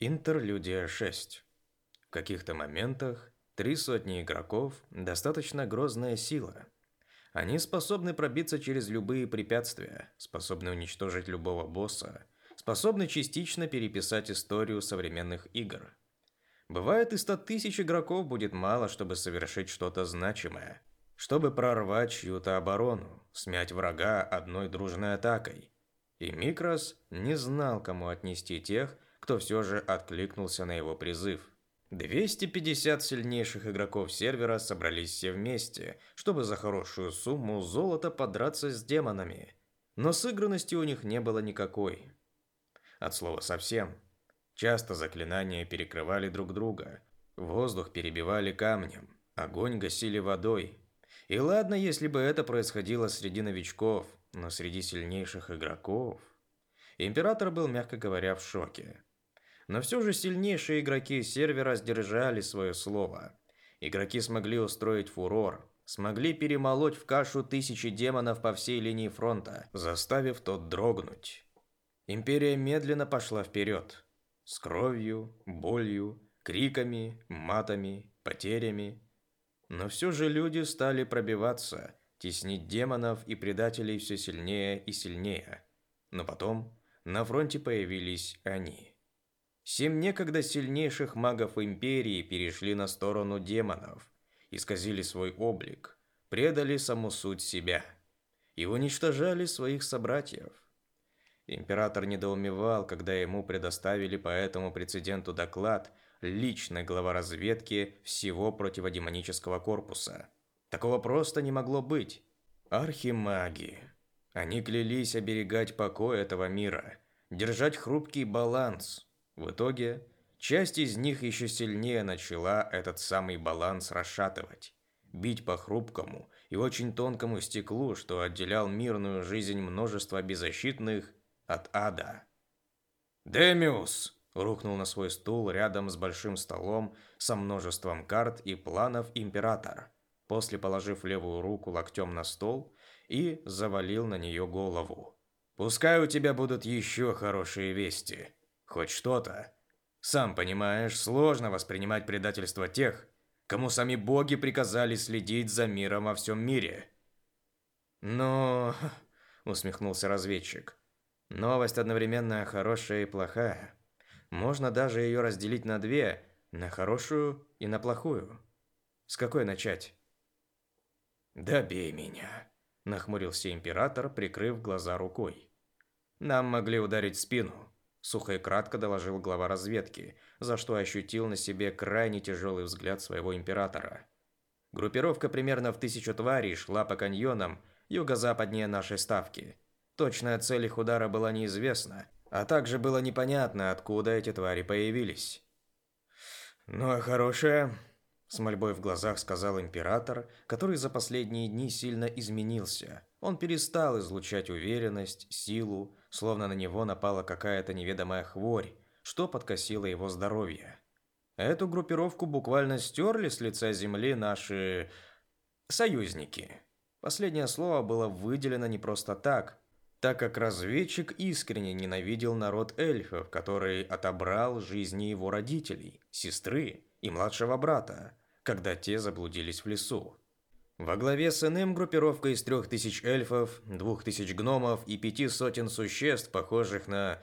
Интерлюдия 6. В каких-то моментах три сотни игроков – достаточно грозная сила. Они способны пробиться через любые препятствия, способны уничтожить любого босса, способны частично переписать историю современных игр. Бывает и 100 тысяч игроков будет мало, чтобы совершить что-то значимое, чтобы прорвать чью-то оборону, смять врага одной дружной атакой. И Микрос не знал, кому отнести тех, кто все же откликнулся на его призыв. 250 сильнейших игроков сервера собрались все вместе, чтобы за хорошую сумму золота подраться с демонами. Но сыгранности у них не было никакой. От слова совсем. Часто заклинания перекрывали друг друга, воздух перебивали камнем, огонь гасили водой. И ладно, если бы это происходило среди новичков, но среди сильнейших игроков... Император был, мягко говоря, в шоке. Но все же сильнейшие игроки сервера сдержали свое слово. Игроки смогли устроить фурор, смогли перемолоть в кашу тысячи демонов по всей линии фронта, заставив тот дрогнуть. Империя медленно пошла вперед. С кровью, болью, криками, матами, потерями. Но все же люди стали пробиваться, теснить демонов и предателей все сильнее и сильнее. Но потом на фронте появились они. Семь некогда сильнейших магов Империи перешли на сторону демонов, исказили свой облик, предали саму суть себя и уничтожали своих собратьев. Император недоумевал, когда ему предоставили по этому прецеденту доклад личной глава разведки всего противодемонического корпуса. Такого просто не могло быть. Архимаги. Они клялись оберегать покой этого мира, держать хрупкий баланс – в итоге, часть из них еще сильнее начала этот самый баланс расшатывать, бить по хрупкому и очень тонкому стеклу, что отделял мирную жизнь множества беззащитных от ада. «Демиус!» – рухнул на свой стул рядом с большим столом со множеством карт и планов император, после положив левую руку локтем на стол и завалил на нее голову. «Пускай у тебя будут еще хорошие вести!» Хоть что-то. Сам понимаешь, сложно воспринимать предательство тех, кому сами боги приказали следить за миром во всем мире. Но... усмехнулся разведчик. Новость одновременно хорошая и плохая. Можно даже ее разделить на две, на хорошую и на плохую. С какой начать? «Добей меня», – нахмурился император, прикрыв глаза рукой. «Нам могли ударить спину. Сухо и кратко доложил глава разведки, за что ощутил на себе крайне тяжелый взгляд своего императора. Группировка примерно в тысячу тварей шла по каньонам юго-западнее нашей ставки. Точная цель их удара была неизвестна, а также было непонятно, откуда эти твари появились. «Ну а хорошая?» – с мольбой в глазах сказал император, который за последние дни сильно изменился. Он перестал излучать уверенность, силу, словно на него напала какая-то неведомая хворь, что подкосило его здоровье. Эту группировку буквально стерли с лица земли наши союзники. Последнее слово было выделено не просто так, так как разведчик искренне ненавидел народ эльфов, который отобрал жизни его родителей, сестры и младшего брата, когда те заблудились в лесу. Во главе с иным группировкой из трех тысяч эльфов, двух тысяч гномов и пяти сотен существ, похожих на...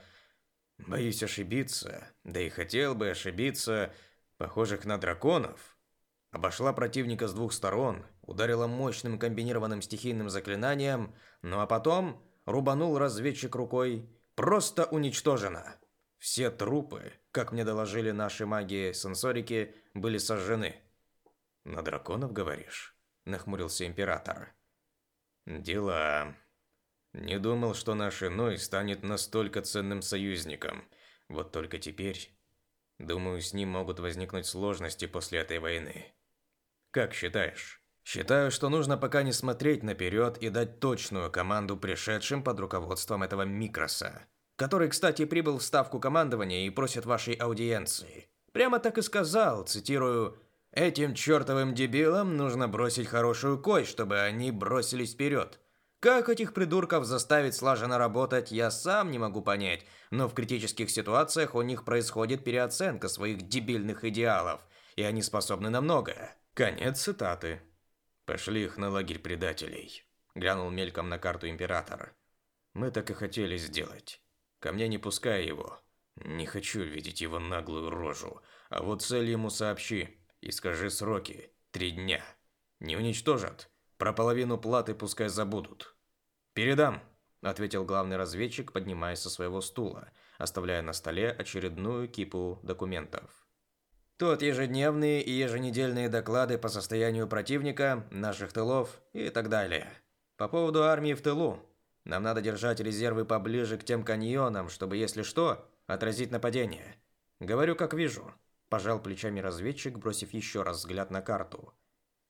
Боюсь ошибиться, да и хотел бы ошибиться, похожих на драконов. Обошла противника с двух сторон, ударила мощным комбинированным стихийным заклинанием, ну а потом рубанул разведчик рукой. Просто уничтожено. Все трупы, как мне доложили наши маги-сенсорики, были сожжены. На драконов, говоришь? Нахмурился император. Дела. Не думал, что наш иной станет настолько ценным союзником. Вот только теперь, думаю, с ним могут возникнуть сложности после этой войны. Как считаешь? Считаю, что нужно пока не смотреть наперед и дать точную команду пришедшим под руководством этого Микроса, который, кстати, прибыл в ставку командования и просит вашей аудиенции. Прямо так и сказал, цитирую, Этим чертовым дебилам нужно бросить хорошую кость, чтобы они бросились вперед. Как этих придурков заставить слаженно работать, я сам не могу понять, но в критических ситуациях у них происходит переоценка своих дебильных идеалов, и они способны на многое. Конец цитаты. Пошли их на лагерь предателей. Глянул мельком на карту император. Мы так и хотели сделать. Ко мне не пускай его. Не хочу видеть его наглую рожу. А вот цель ему сообщи и скажи сроки. Три дня. Не уничтожат. Про половину платы пускай забудут. Передам, ответил главный разведчик, поднимаясь со своего стула, оставляя на столе очередную кипу документов. Тут ежедневные и еженедельные доклады по состоянию противника, наших тылов и так далее. По поводу армии в тылу. Нам надо держать резервы поближе к тем каньонам, чтобы, если что, отразить нападение. Говорю, как вижу. Пожал плечами разведчик, бросив еще раз взгляд на карту.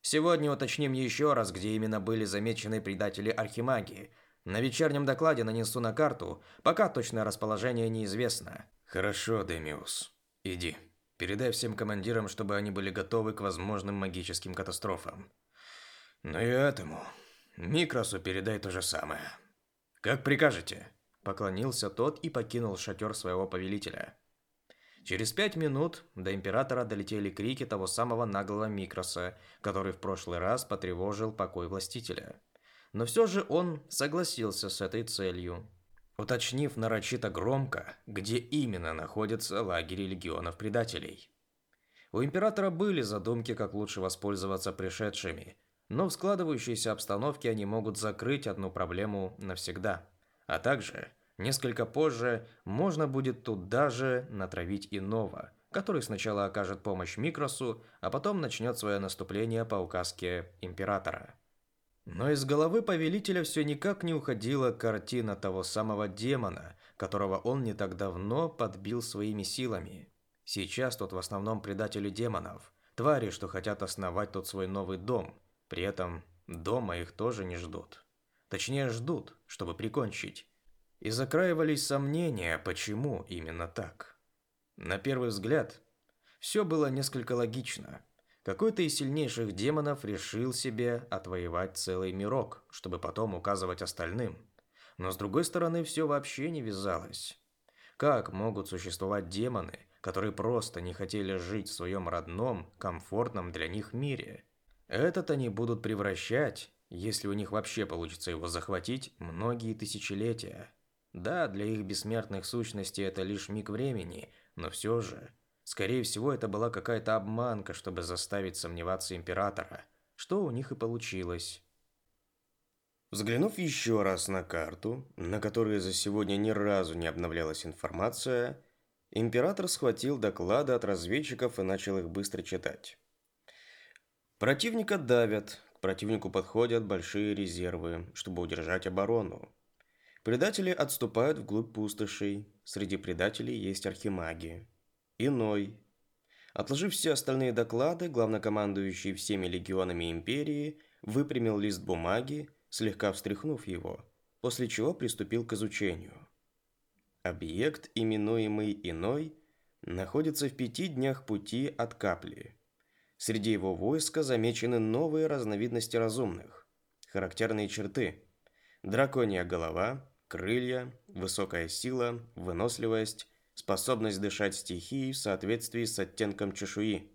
Сегодня уточним еще раз, где именно были замечены предатели Архимагии. На вечернем докладе нанесу на карту, пока точное расположение неизвестно. Хорошо, Демиус. Иди. Передай всем командирам, чтобы они были готовы к возможным магическим катастрофам. Ну и этому. Микросу передай то же самое. Как прикажете. Поклонился тот и покинул шатер своего повелителя. Через пять минут до императора долетели крики того самого наглого Микроса, который в прошлый раз потревожил покой властителя. Но все же он согласился с этой целью уточнив нарочито громко, где именно находятся лагеря легионов предателей. У императора были задумки, как лучше воспользоваться пришедшими, но в складывающейся обстановке они могут закрыть одну проблему навсегда. А также, несколько позже, можно будет туда же натравить иного, который сначала окажет помощь Микросу, а потом начнет свое наступление по указке императора. Но из головы повелителя все никак не уходила картина того самого демона, которого он не так давно подбил своими силами. Сейчас тот в основном предатели демонов, твари, что хотят основать тут свой новый дом. При этом дома их тоже не ждут. Точнее, ждут, чтобы прикончить. И закраивались сомнения, почему именно так. На первый взгляд, все было несколько логично – какой-то из сильнейших демонов решил себе отвоевать целый мирок, чтобы потом указывать остальным. Но с другой стороны, все вообще не вязалось. Как могут существовать демоны, которые просто не хотели жить в своем родном, комфортном для них мире? Этот они будут превращать, если у них вообще получится его захватить, многие тысячелетия. Да, для их бессмертных сущностей это лишь миг времени, но все же Скорее всего, это была какая-то обманка, чтобы заставить сомневаться императора, что у них и получилось. Взглянув еще раз на карту, на которой за сегодня ни разу не обновлялась информация, император схватил доклады от разведчиков и начал их быстро читать. Противника давят, к противнику подходят большие резервы, чтобы удержать оборону. Предатели отступают вглубь пустошей, среди предателей есть архимаги. Иной. Отложив все остальные доклады, главнокомандующий всеми легионами империи выпрямил лист бумаги, слегка встряхнув его, после чего приступил к изучению. Объект, именуемый Иной, находится в пяти днях пути от Капли. Среди его войска замечены новые разновидности разумных. Характерные черты – драконья голова, крылья, высокая сила, выносливость, способность дышать стихией в соответствии с оттенком чешуи.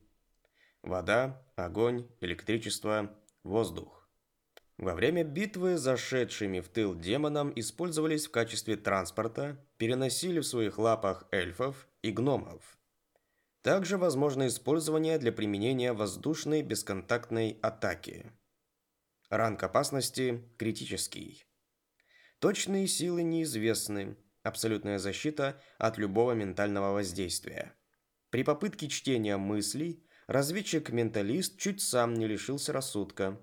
Вода, огонь, электричество, воздух. Во время битвы зашедшими в тыл демонам использовались в качестве транспорта, переносили в своих лапах эльфов и гномов. Также возможно использование для применения воздушной бесконтактной атаки. Ранг опасности критический. Точные силы неизвестны, Абсолютная защита от любого ментального воздействия. При попытке чтения мыслей разведчик-менталист чуть сам не лишился рассудка.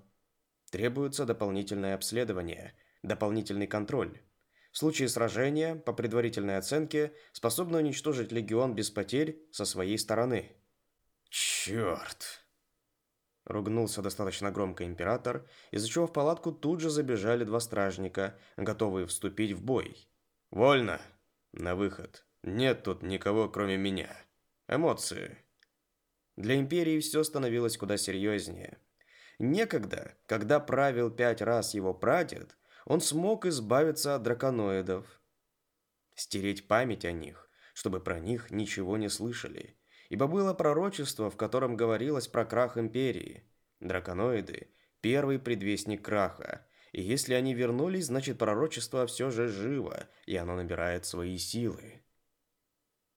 Требуется дополнительное обследование, дополнительный контроль. В случае сражения, по предварительной оценке, способны уничтожить легион без потерь со своей стороны. Черт! Ругнулся достаточно громко император, из-за чего в палатку тут же забежали два стражника, готовые вступить в бой. Вольно. На выход. Нет тут никого, кроме меня. Эмоции. Для империи все становилось куда серьезнее. Некогда, когда правил пять раз его прадед, он смог избавиться от драконоидов. Стереть память о них, чтобы про них ничего не слышали. Ибо было пророчество, в котором говорилось про крах Империи. Драконоиды – первый предвестник краха. И если они вернулись, значит пророчество все же живо, и оно набирает свои силы.